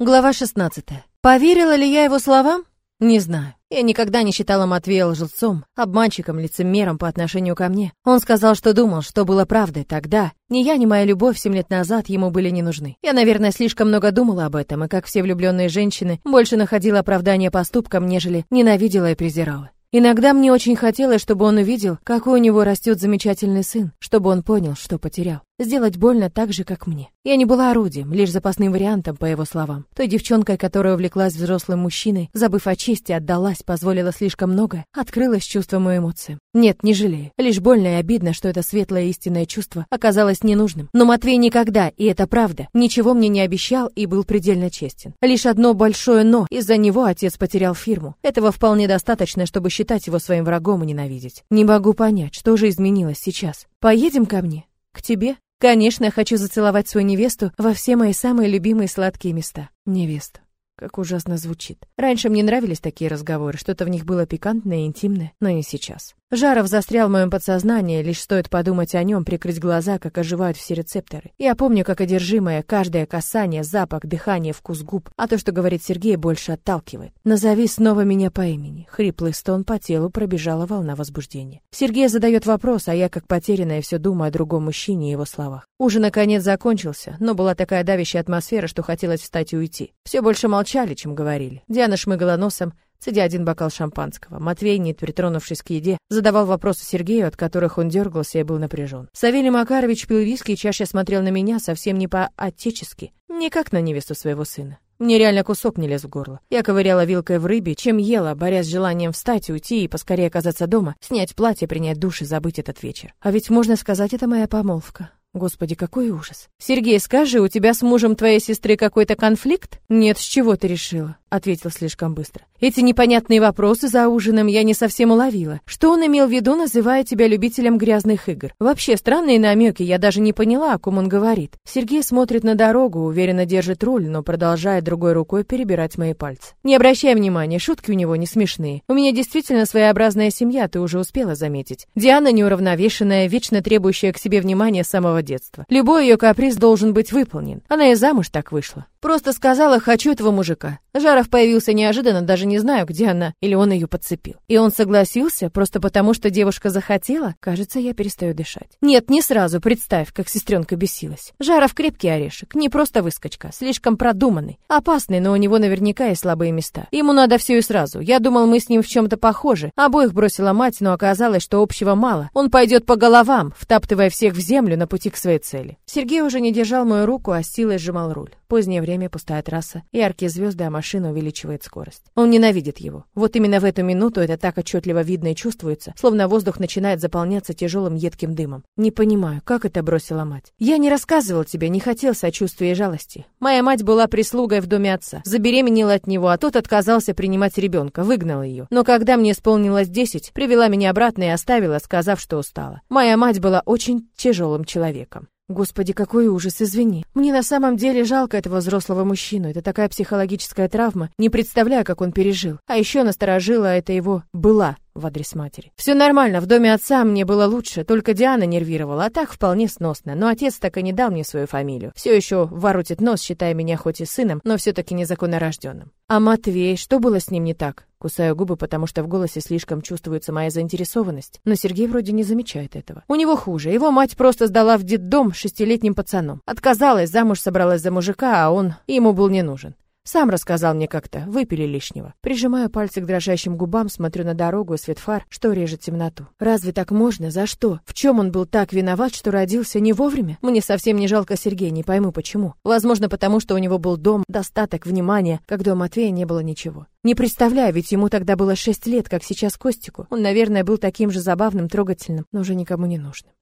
Глава 16. Поверила ли я его словам? Не знаю. Я никогда не считала Матвея лжецом, обманщиком, лицемером по отношению ко мне. Он сказал, что думал, что было правдой тогда. Ни я, ни моя любовь семь лет назад ему были не нужны. Я, наверное, слишком много думала об этом, и, как все влюбленные женщины, больше находила оправдание поступкам, нежели ненавидела и презирала. Иногда мне очень хотелось, чтобы он увидел, какой у него растет замечательный сын, чтобы он понял, что потерял. Сделать больно так же, как мне. Я не была орудием, лишь запасным вариантом, по его словам. Той девчонкой, которая увлеклась взрослым мужчиной, забыв о чести, отдалась, позволила слишком много, открылась чувством и эмоциям. Нет, не жалею. Лишь больно и обидно, что это светлое истинное чувство оказалось ненужным. Но Матвей никогда, и это правда, ничего мне не обещал и был предельно честен. Лишь одно большое «но». Из-за него отец потерял фирму. Этого вполне достаточно, чтобы считать его своим врагом и ненавидеть. Не могу понять, что же изменилось сейчас. Поедем ко мне? К тебе? Конечно, я хочу зацеловать свою невесту во все мои самые любимые сладкие места. Невесту. Как ужасно звучит. Раньше мне нравились такие разговоры, что-то в них было пикантное и интимное, но не сейчас. Жаров застрял в моем подсознании, лишь стоит подумать о нем, прикрыть глаза, как оживают все рецепторы. Я помню, как одержимое, каждое касание, запах, дыхание, вкус губ, а то, что говорит Сергей, больше отталкивает. Назови снова меня по имени. Хриплый стон по телу пробежала волна возбуждения. Сергей задает вопрос, а я, как потерянная, все думаю о другом мужчине и его словах. Ужин, наконец, закончился, но была такая давящая атмосфера, что хотелось встать и уйти. Все больше молчали, чем говорили. Диана шмыгала носом, цедя один бокал шампанского. Матвей, не притронувшись к еде, задавал вопросы Сергею, от которых он дергался и был напряжен. Савелий Макарович пил виски и чаще смотрел на меня совсем не по-отечески, не как на невесту своего сына. Мне реально кусок не лез в горло. Я ковыряла вилкой в рыбе, чем ела, борясь с желанием встать, уйти и поскорее оказаться дома, снять платье, принять душ и забыть этот вечер. А ведь можно сказать, это моя помолвка. Господи, какой ужас. Сергей, скажи, у тебя с мужем твоей сестры какой-то конфликт? Нет, с чего ты решила? ответил слишком быстро. Эти непонятные вопросы за ужином я не совсем уловила. Что он имел в виду, называя тебя любителем грязных игр? Вообще странные намеки, я даже не поняла, о ком он говорит. Сергей смотрит на дорогу, уверенно держит руль, но продолжает другой рукой перебирать мои пальцы. Не обращай внимания, шутки у него не смешные. У меня действительно своеобразная семья, ты уже успела заметить. Диана неуравновешенная, вечно требующая к себе внимания с самого детства. Любой ее каприз должен быть выполнен. Она и замуж так вышла. Просто сказала «хочу этого мужика». Жаров появился неожиданно, даже не знаю, где она, или он ее подцепил. И он согласился, просто потому что девушка захотела? Кажется, я перестаю дышать. Нет, не сразу, представь, как сестренка бесилась. Жаров крепкий орешек, не просто выскочка, слишком продуманный. Опасный, но у него наверняка есть слабые места. Ему надо все и сразу. Я думал, мы с ним в чем-то похожи. Обоих бросила мать, но оказалось, что общего мало. Он пойдет по головам, втаптывая всех в землю на пути к своей цели. Сергей уже не держал мою руку, а силой сжимал руль. Позднее время, пустая трасса, яркие звезды, а машина увеличивает скорость. Он ненавидит его. Вот именно в эту минуту это так отчетливо видно и чувствуется, словно воздух начинает заполняться тяжелым едким дымом. Не понимаю, как это бросила мать. Я не рассказывал тебе, не хотел сочувствия и жалости. Моя мать была прислугой в доме отца, забеременела от него, а тот отказался принимать ребенка, выгнал ее. Но когда мне исполнилось десять, привела меня обратно и оставила, сказав, что устала. Моя мать была очень тяжелым человеком. Господи, какой ужас, извини. Мне на самом деле жалко этого взрослого мужчину. Это такая психологическая травма. Не представляю, как он пережил. А еще насторожила это его «была» в адрес матери. Все нормально, в доме отца мне было лучше, только Диана нервировала, а так вполне сносно. Но отец так и не дал мне свою фамилию. Все еще воротит нос, считая меня хоть и сыном, но все-таки незаконно рожденным. А Матвей, что было с ним не так? Кусаю губы, потому что в голосе слишком чувствуется моя заинтересованность. Но Сергей вроде не замечает этого. У него хуже. Его мать просто сдала в детдом шестилетним пацаном. Отказалась, замуж собралась за мужика, а он ему был не нужен. Сам рассказал мне как-то, выпили лишнего. Прижимаю пальцы к дрожащим губам, смотрю на дорогу и свет фар, что режет темноту. Разве так можно? За что? В чем он был так виноват, что родился не вовремя? Мне совсем не жалко Сергея, не пойму почему. Возможно, потому что у него был дом, достаток, внимания, когда у Матвея не было ничего. Не представляю, ведь ему тогда было шесть лет, как сейчас Костику. Он, наверное, был таким же забавным, трогательным, но уже никому не нужным.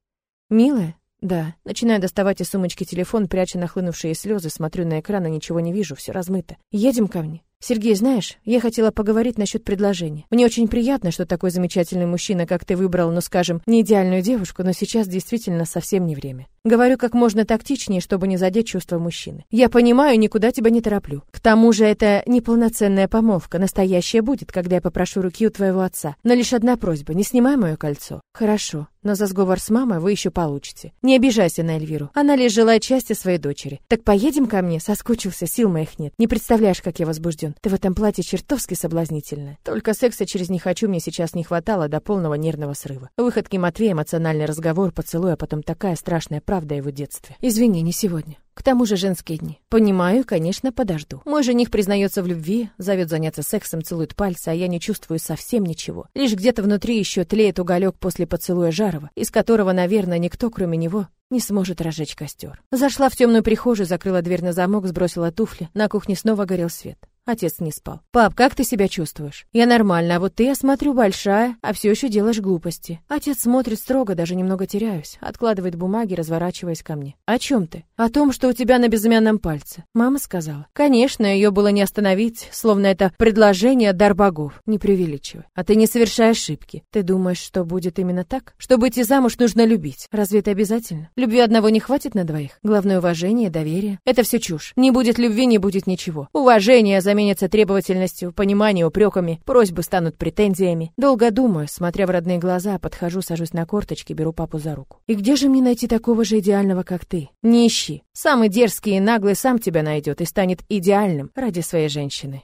«Милая?» Да, начинаю доставать из сумочки телефон, пряча нахлынувшие слезы, смотрю на экран и ничего не вижу, все размыто. Едем ко мне. Сергей, знаешь, я хотела поговорить насчет предложения. Мне очень приятно, что такой замечательный мужчина, как ты, выбрал, ну, скажем, не идеальную девушку, но сейчас действительно совсем не время. Говорю как можно тактичнее, чтобы не задеть чувства мужчины. Я понимаю, никуда тебя не тороплю. К тому же это неполноценная помолвка, настоящая будет, когда я попрошу руки у твоего отца. Но лишь одна просьба, не снимай мое кольцо. Хорошо, но за сговор с мамой вы еще получите. Не обижайся на Эльвиру. Она лишь желает счастья своей дочери. Так поедем ко мне? Соскучился, сил моих нет. Не представляешь, как я возбужден. Ты в этом платье чертовски соблазнительная. Только секса через «не хочу» мне сейчас не хватало до полного нервного срыва. Выходки Матвея, эмоциональный разговор, поцелуй, а потом такая страшная правда о его детстве. Извини, не сегодня. К тому же женские дни. Понимаю, конечно, подожду. Мой жених признается в любви, зовет заняться сексом, целует пальцы, а я не чувствую совсем ничего. Лишь где-то внутри еще тлеет уголек после поцелуя Жарова, из которого, наверное, никто, кроме него, не сможет разжечь костер. Зашла в темную прихожую, закрыла дверь на замок, сбросила туфли. На кухне снова горел свет. Отец не спал. «Пап, как ты себя чувствуешь?» «Я нормально, а вот ты, я смотрю, большая, а все еще делаешь глупости». Отец смотрит строго, даже немного теряюсь. Откладывает бумаги, разворачиваясь ко мне. «О чем ты?» «О том, что у тебя на безымянном пальце». Мама сказала. «Конечно, ее было не остановить, словно это предложение дар богов. Не преувеличивай. А ты не совершай ошибки. Ты думаешь, что будет именно так? Чтобы идти замуж, нужно любить. Разве это обязательно? Любви одного не хватит на двоих. Главное уважение, доверие. Это все чушь. Не будет любви, не будет ничего. Уважение за заменятся требовательностью, пониманием, упреками, просьбы станут претензиями. Долго думаю, смотря в родные глаза, подхожу, сажусь на корточки, беру папу за руку. И где же мне найти такого же идеального, как ты? Не ищи. Самый дерзкий и наглый сам тебя найдет и станет идеальным ради своей женщины.